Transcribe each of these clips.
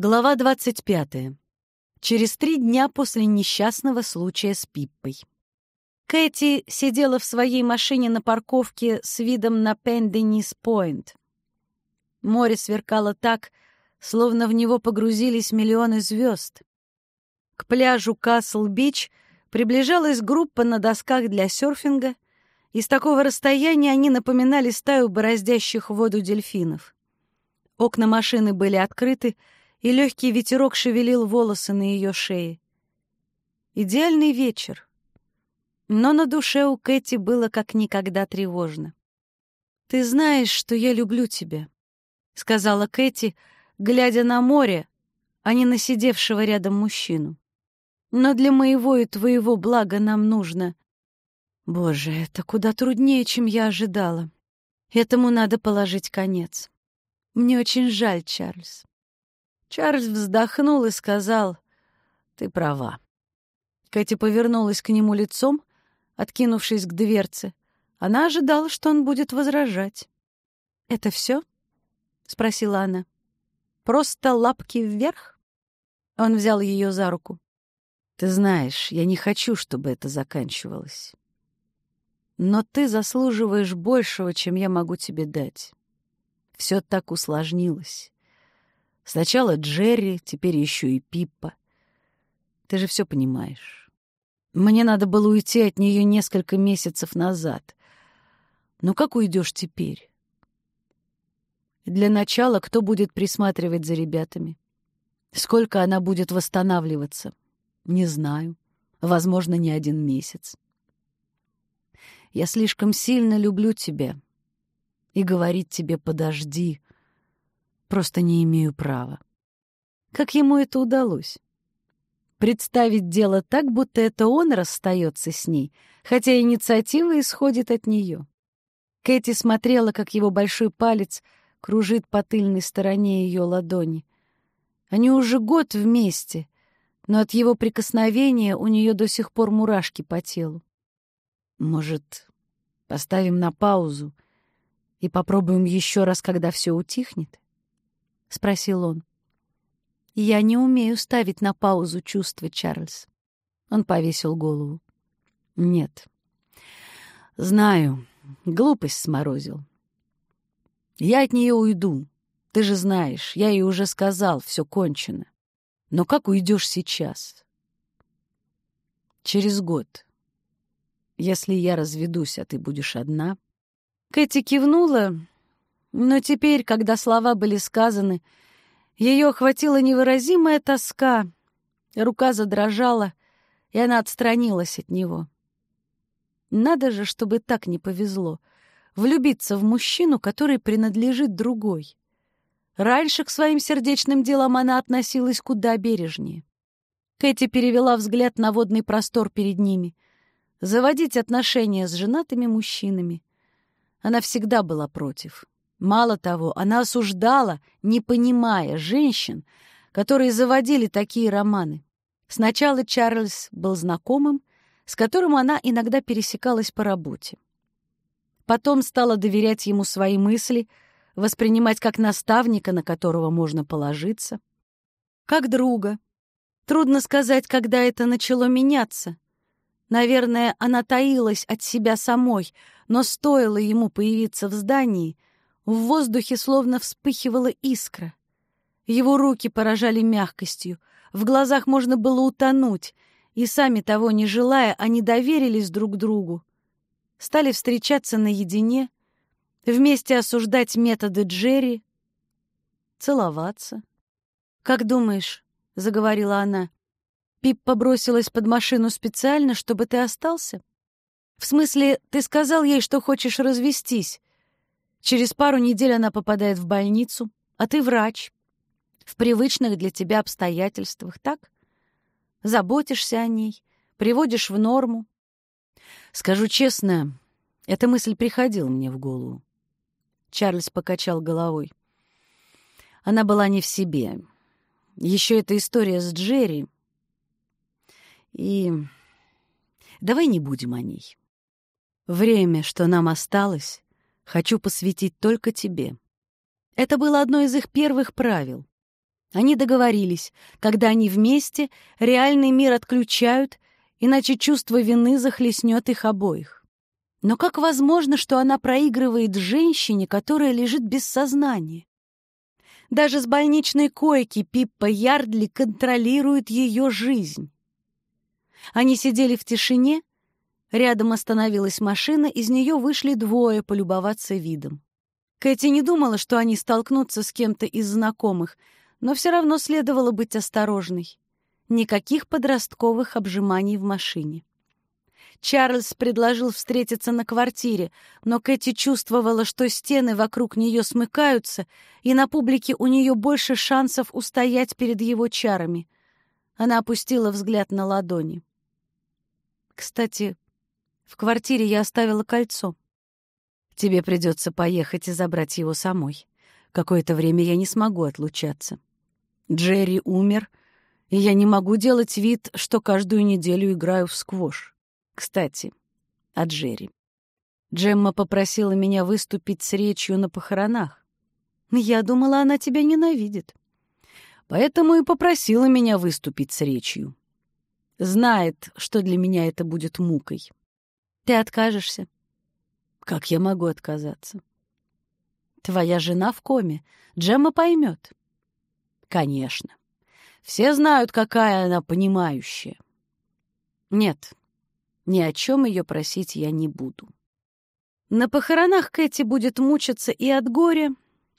Глава 25. Через три дня после несчастного случая с Пиппой. Кэти сидела в своей машине на парковке с видом на Пенденис-Пойнт. Море сверкало так, словно в него погрузились миллионы звезд. К пляжу Касл-Бич приближалась группа на досках для серфинга, и с такого расстояния они напоминали стаю бороздящих воду дельфинов. Окна машины были открыты, и легкий ветерок шевелил волосы на ее шее. Идеальный вечер. Но на душе у Кэти было как никогда тревожно. «Ты знаешь, что я люблю тебя», — сказала Кэти, глядя на море, а не на сидевшего рядом мужчину. «Но для моего и твоего блага нам нужно...» Боже, это куда труднее, чем я ожидала. Этому надо положить конец. Мне очень жаль, Чарльз. Чарльз вздохнул и сказал, «Ты права». Кэти повернулась к нему лицом, откинувшись к дверце. Она ожидала, что он будет возражать. «Это все?» — спросила она. «Просто лапки вверх?» Он взял ее за руку. «Ты знаешь, я не хочу, чтобы это заканчивалось. Но ты заслуживаешь большего, чем я могу тебе дать. Все так усложнилось. Сначала Джерри, теперь еще и Пиппа. Ты же все понимаешь. Мне надо было уйти от нее несколько месяцев назад. Но как уйдешь теперь? Для начала, кто будет присматривать за ребятами? Сколько она будет восстанавливаться? Не знаю. Возможно, не один месяц. Я слишком сильно люблю тебя. И говорить тебе «подожди» Просто не имею права. Как ему это удалось? Представить дело так, будто это он расстается с ней, хотя инициатива исходит от нее. Кэти смотрела, как его большой палец кружит по тыльной стороне ее ладони. Они уже год вместе, но от его прикосновения у нее до сих пор мурашки по телу. Может, поставим на паузу и попробуем еще раз, когда все утихнет? — спросил он. «Я не умею ставить на паузу чувства, Чарльз». Он повесил голову. «Нет. Знаю, глупость сморозил. Я от нее уйду. Ты же знаешь, я ей уже сказал, все кончено. Но как уйдешь сейчас? Через год. Если я разведусь, а ты будешь одна...» Кэти кивнула, но теперь, когда слова были сказаны, ее охватила невыразимая тоска, рука задрожала, и она отстранилась от него. Надо же, чтобы так не повезло — влюбиться в мужчину, который принадлежит другой. Раньше к своим сердечным делам она относилась куда бережнее. Кэти перевела взгляд на водный простор перед ними. Заводить отношения с женатыми мужчинами. Она всегда была против. Мало того, она осуждала, не понимая женщин, которые заводили такие романы. Сначала Чарльз был знакомым, с которым она иногда пересекалась по работе. Потом стала доверять ему свои мысли, воспринимать как наставника, на которого можно положиться, как друга. Трудно сказать, когда это начало меняться. Наверное, она таилась от себя самой, но стоило ему появиться в здании — в воздухе словно вспыхивала искра. Его руки поражали мягкостью, в глазах можно было утонуть, и сами того не желая, они доверились друг другу. Стали встречаться наедине, вместе осуждать методы Джерри, целоваться. «Как думаешь?» — заговорила она. «Пип побросилась под машину специально, чтобы ты остался?» «В смысле, ты сказал ей, что хочешь развестись, Через пару недель она попадает в больницу, а ты врач. В привычных для тебя обстоятельствах, так? Заботишься о ней, приводишь в норму. Скажу честно, эта мысль приходила мне в голову. Чарльз покачал головой. Она была не в себе. Еще эта история с Джерри. И давай не будем о ней. Время, что нам осталось, Хочу посвятить только тебе. Это было одно из их первых правил. Они договорились, когда они вместе, реальный мир отключают, иначе чувство вины захлестнет их обоих. Но как возможно, что она проигрывает женщине, которая лежит без сознания? Даже с больничной койки Пиппа Ярдли контролирует ее жизнь. Они сидели в тишине, рядом остановилась машина, из нее вышли двое полюбоваться видом. Кэти не думала, что они столкнутся с кем-то из знакомых, но все равно следовало быть осторожной. Никаких подростковых обжиманий в машине. Чарльз предложил встретиться на квартире, но Кэти чувствовала, что стены вокруг нее смыкаются, и на публике у нее больше шансов устоять перед его чарами. Она опустила взгляд на ладони. «Кстати, в квартире я оставила кольцо. Тебе придется поехать и забрать его самой. Какое-то время я не смогу отлучаться. Джерри умер, и я не могу делать вид, что каждую неделю играю в сквош. Кстати, о Джерри. Джемма попросила меня выступить с речью на похоронах. Я думала, она тебя ненавидит. Поэтому и попросила меня выступить с речью. Знает, что для меня это будет мукой. Ты откажешься? Как я могу отказаться? Твоя жена в коме. Джемма поймет. Конечно. Все знают, какая она понимающая. Нет, ни о чем ее просить я не буду. На похоронах Кэти будет мучиться и от горя,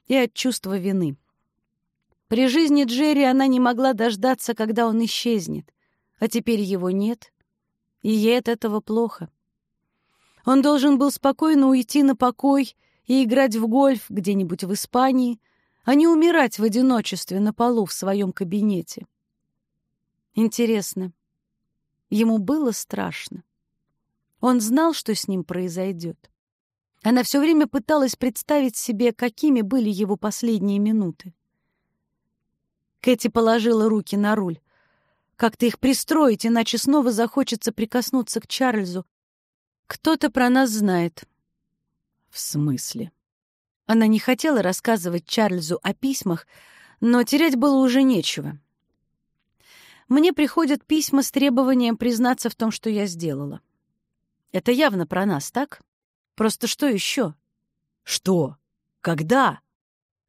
и от чувства вины. При жизни Джерри она не могла дождаться, когда он исчезнет, а теперь его нет, и ей от этого плохо. Он должен был спокойно уйти на покой и играть в гольф где-нибудь в Испании, а не умирать в одиночестве на полу в своем кабинете. Интересно, ему было страшно? Он знал, что с ним произойдет. Она все время пыталась представить себе, какими были его последние минуты. Кэти положила руки на руль. Как-то их пристроить, иначе снова захочется прикоснуться к Чарльзу. Кто-то про нас знает. В смысле? Она не хотела рассказывать Чарльзу о письмах, но терять было уже нечего. Мне приходят письма с требованием признаться в том, что я сделала. Это явно про нас, так? Просто что еще? Что? Когда?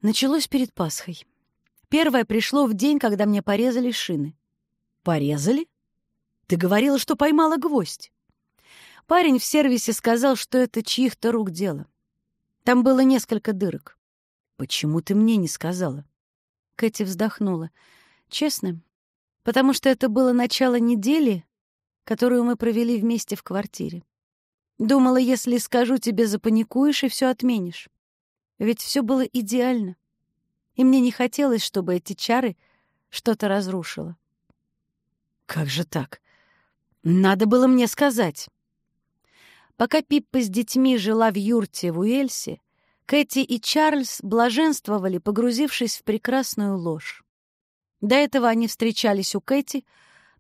Началось перед Пасхой. Первое пришло в день, когда мне порезали шины. Порезали? Ты говорила, что поймала гвоздь. Парень в сервисе сказал, что это чьих-то рук дело. Там было несколько дырок. Почему ты мне не сказала? Кэти вздохнула. Честно, потому что это было начало недели, которую мы провели вместе в квартире. Думала, если скажу тебе, запаникуешь и все отменишь. Ведь все было идеально. И мне не хотелось, чтобы эти чары что-то разрушило. Как же так? Надо было мне сказать. Пока Пиппа с детьми жила в юрте в Уэльсе, Кэти и Чарльз блаженствовали, погрузившись в прекрасную ложь. До этого они встречались у Кэти,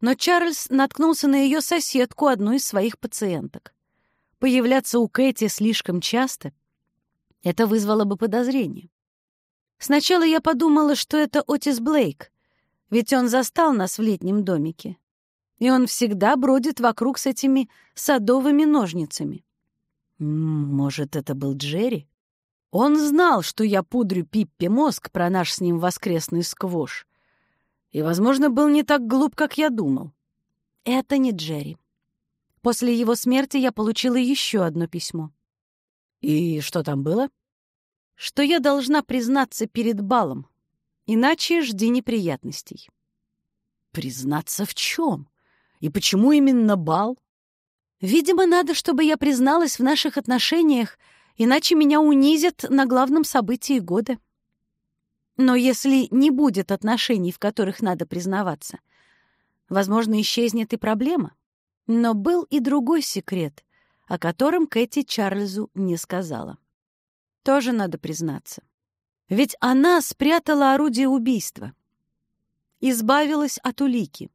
но Чарльз наткнулся на ее соседку, одну из своих пациенток. Появляться у Кэти слишком часто — это вызвало бы подозрение. Сначала я подумала, что это Отис Блейк, ведь он застал нас в летнем домике. И он всегда бродит вокруг с этими садовыми ножницами. Может, это был Джерри? Он знал, что я пудрю Пиппе мозг про наш с ним воскресный сквош. И, возможно, был не так глуп, как я думал. Это не Джерри. После его смерти я получила еще одно письмо. И что там было? Что я должна признаться перед балом, иначе жди неприятностей. Признаться в чем? И почему именно бал? Видимо, надо, чтобы я призналась в наших отношениях, иначе меня унизят на главном событии года. Но если не будет отношений, в которых надо признаваться, возможно, исчезнет и проблема. Но был и другой секрет, о котором Кэти Чарльзу не сказала. Тоже надо признаться. Ведь она спрятала орудие убийства. Избавилась от улики.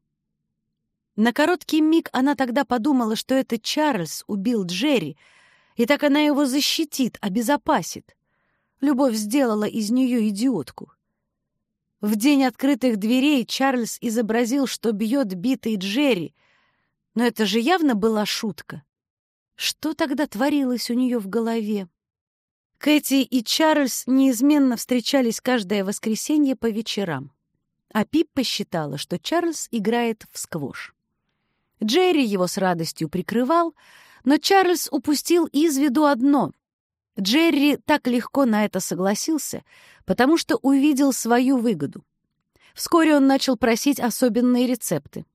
На короткий миг она тогда подумала, что это Чарльз убил Джерри, и так она его защитит, обезопасит. Любовь сделала из нее идиотку. В день открытых дверей Чарльз изобразил, что бьет битый Джерри, но это же явно была шутка. Что тогда творилось у нее в голове? Кэти и Чарльз неизменно встречались каждое воскресенье по вечерам. А Пиппа считала, что Чарльз играет в сквош. Джерри его с радостью прикрывал, но Чарльз упустил из виду одно. Джерри так легко на это согласился, потому что увидел свою выгоду. Вскоре он начал просить особенные рецепты.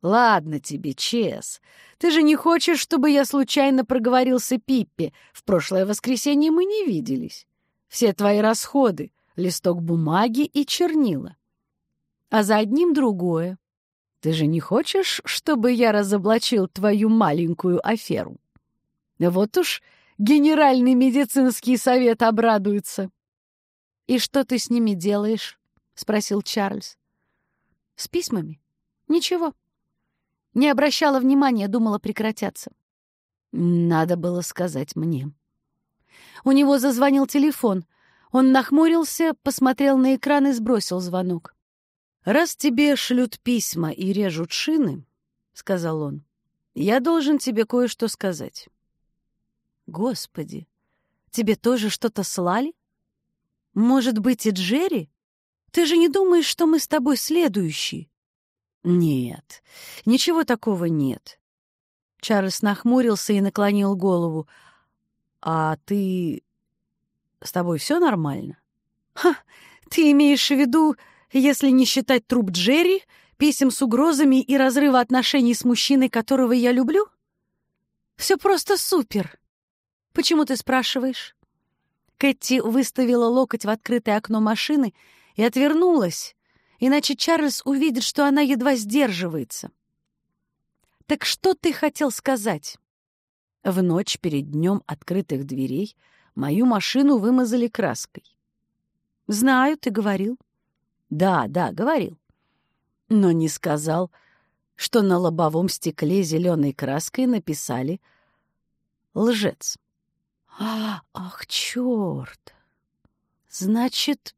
«Ладно тебе, Чес. Ты же не хочешь, чтобы я случайно проговорился Пиппе? В прошлое воскресенье мы не виделись. Все твои расходы — листок бумаги и чернила. А за одним другое. Ты же не хочешь, чтобы я разоблачил твою маленькую аферу? Вот уж Генеральный медицинский совет обрадуется». «И что ты с ними делаешь?» — спросил Чарльз. «С письмами? Ничего». Не обращала внимания, думала прекратятся. Надо было сказать мне. У него зазвонил телефон. Он нахмурился, посмотрел на экран и сбросил звонок. «Раз тебе шлют письма и режут шины, — сказал он, — я должен тебе кое-что сказать». «Господи, тебе тоже что-то слали? Может быть, и Джерри? Ты же не думаешь, что мы с тобой следующие?» «Нет, ничего такого нет». Чарльз нахмурился и наклонил голову. «А ты... с тобой все нормально?» «Ха, ты имеешь в виду, если не считать труп Джерри, писем с угрозами и разрыва отношений с мужчиной, которого я люблю? Все просто супер!» «Почему ты спрашиваешь?» Кэти выставила локоть в открытое окно машины и отвернулась, иначе Чарльз увидит, что она едва сдерживается. «Так что ты хотел сказать?» В ночь перед днем открытых дверей мою машину вымазали краской. «Знаю, ты говорил». «Да, да, говорил». Но не сказал, что на лобовом стекле зеленой краской написали «Лжец». «Ах, черт! Значит,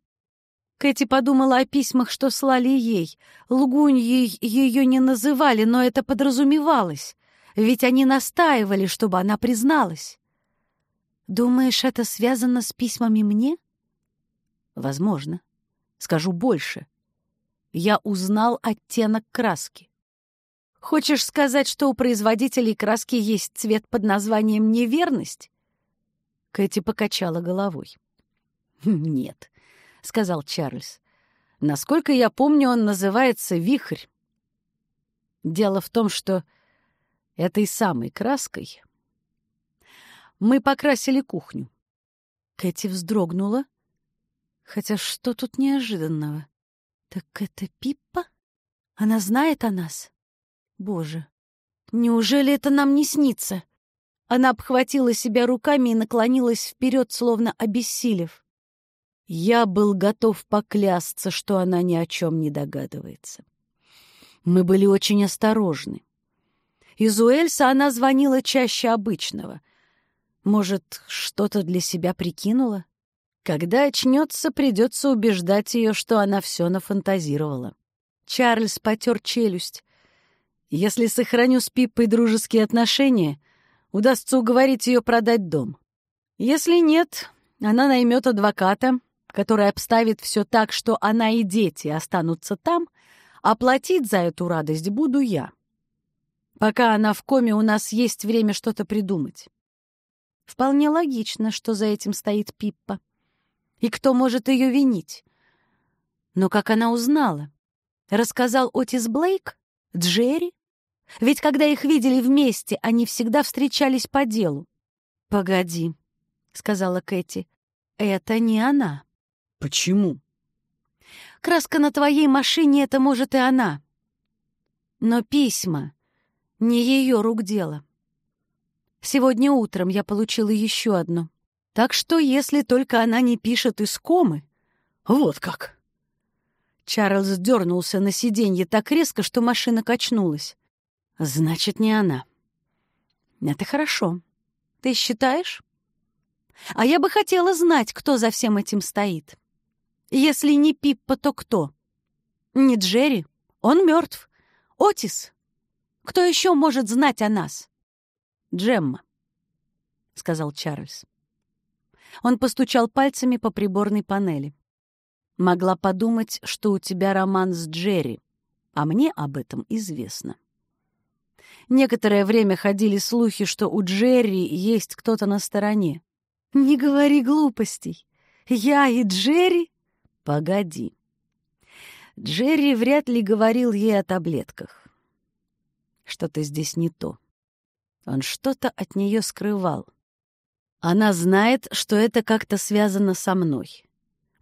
Кэти подумала о письмах, что слали ей. Лгуньей ее не называли, но это подразумевалось, ведь они настаивали, чтобы она призналась. «Думаешь, это связано с письмами мне?» «Возможно. Скажу больше. Я узнал оттенок краски. Хочешь сказать, что у производителей краски есть цвет под названием «неверность»?» Кэти покачала головой. «Нет, — сказал Чарльз. «Насколько я помню, он называется «Вихрь». Дело в том, что этой самой краской мы покрасили кухню». Кэти вздрогнула. Хотя что тут неожиданного? Так это Пиппа? Она знает о нас? Боже, неужели это нам не снится? Она обхватила себя руками и наклонилась вперед, словно обессилев. Я был готов поклясться, что она ни о чем не догадывается. Мы были очень осторожны. Из Уэльса она звонила чаще обычного. Может, что-то для себя прикинула? Когда очнется, придется убеждать ее, что она все нафантазировала. Чарльз потер челюсть. Если сохраню с Пиппой дружеские отношения, удастся уговорить ее продать дом. Если нет, она наймет адвоката, который обставит все так, что она и дети останутся там, а платить за эту радость буду я. Пока она в коме, у нас есть время что-то придумать. Вполне логично, что за этим стоит Пиппа. И кто может ее винить? Но как она узнала? Рассказал Отис Блейк? Джерри? Ведь когда их видели вместе, они всегда встречались по делу. «Погоди», — сказала Кэти, — «это не она». Почему? Краска на твоей машине — это, может, и она. Но письма — не ее рук дело. Сегодня утром я получила еще одно. Так что, если только она не пишет из комы... Вот как! Чарльз дернулся на сиденье так резко, что машина качнулась. Значит, не она. Это хорошо. Ты считаешь? А я бы хотела знать, кто за всем этим стоит. Если не Пиппа, то кто? Не Джерри. Он мертв. Отис. Кто еще может знать о нас? Джемма, — сказал Чарльз. Он постучал пальцами по приборной панели. Могла подумать, что у тебя роман с Джерри, а мне об этом известно. Некоторое время ходили слухи, что у Джерри есть кто-то на стороне. Не говори глупостей. Я и Джерри? Погоди. Джерри вряд ли говорил ей о таблетках. Что-то здесь не то. Он что-то от нее скрывал. Она знает, что это как-то связано со мной.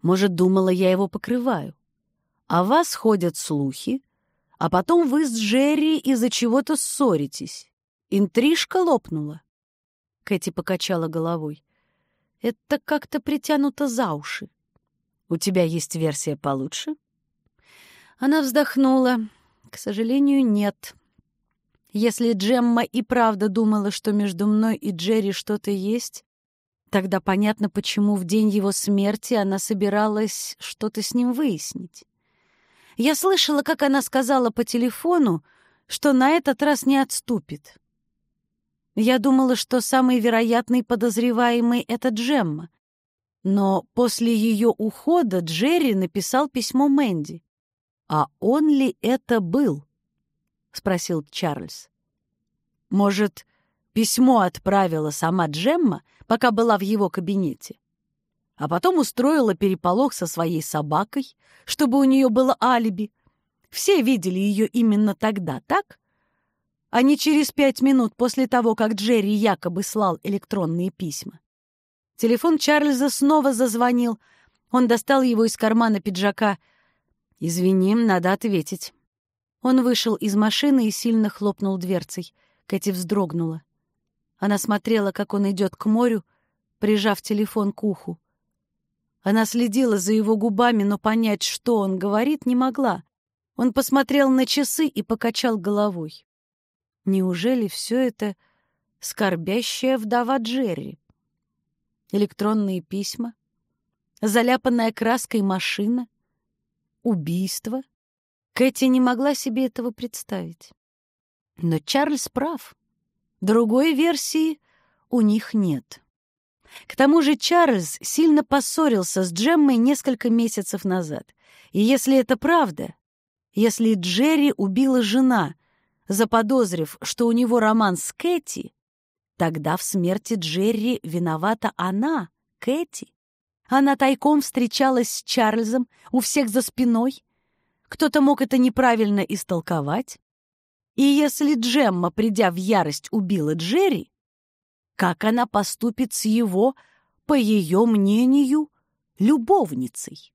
Может, думала, я его покрываю. А вас ходят слухи, а потом вы с Джерри из-за чего-то ссоритесь. Интрижка лопнула. Кэти покачала головой. Это как-то притянуто за уши. У тебя есть версия получше? Она вздохнула. К сожалению, нет. Если Джемма и правда думала, что между мной и Джерри что-то есть, тогда понятно, почему в день его смерти она собиралась что-то с ним выяснить. Я слышала, как она сказала по телефону, что на этот раз не отступит. Я думала, что самый вероятный подозреваемый — это Джемма. Но после ее ухода Джерри написал письмо Мэнди. «А он ли это был?» — спросил Чарльз. «Может, письмо отправила сама Джемма, пока была в его кабинете? А потом устроила переполох со своей собакой, чтобы у нее было алиби. Все видели ее именно тогда, так? а не через пять минут после того, как Джерри якобы слал электронные письма. Телефон Чарльза снова зазвонил. Он достал его из кармана пиджака. «Извини, надо ответить». Он вышел из машины и сильно хлопнул дверцей. Кэти вздрогнула. Она смотрела, как он идет к морю, прижав телефон к уху. Она следила за его губами, но понять, что он говорит, не могла. Он посмотрел на часы и покачал головой. Неужели все это скорбящая вдова Джерри? Электронные письма? Заляпанная краской машина? Убийство? Кэти не могла себе этого представить. Но Чарльз прав. Другой версии у них нет. К тому же Чарльз сильно поссорился с Джеммой несколько месяцев назад. И если это правда, если Джерри убила жена, заподозрив, что у него роман с Кэти, тогда в смерти Джерри виновата она, Кэти. Она тайком встречалась с Чарльзом у всех за спиной. Кто-то мог это неправильно истолковать. И если Джемма, придя в ярость, убила Джерри, как она поступит с его, по ее мнению, любовницей?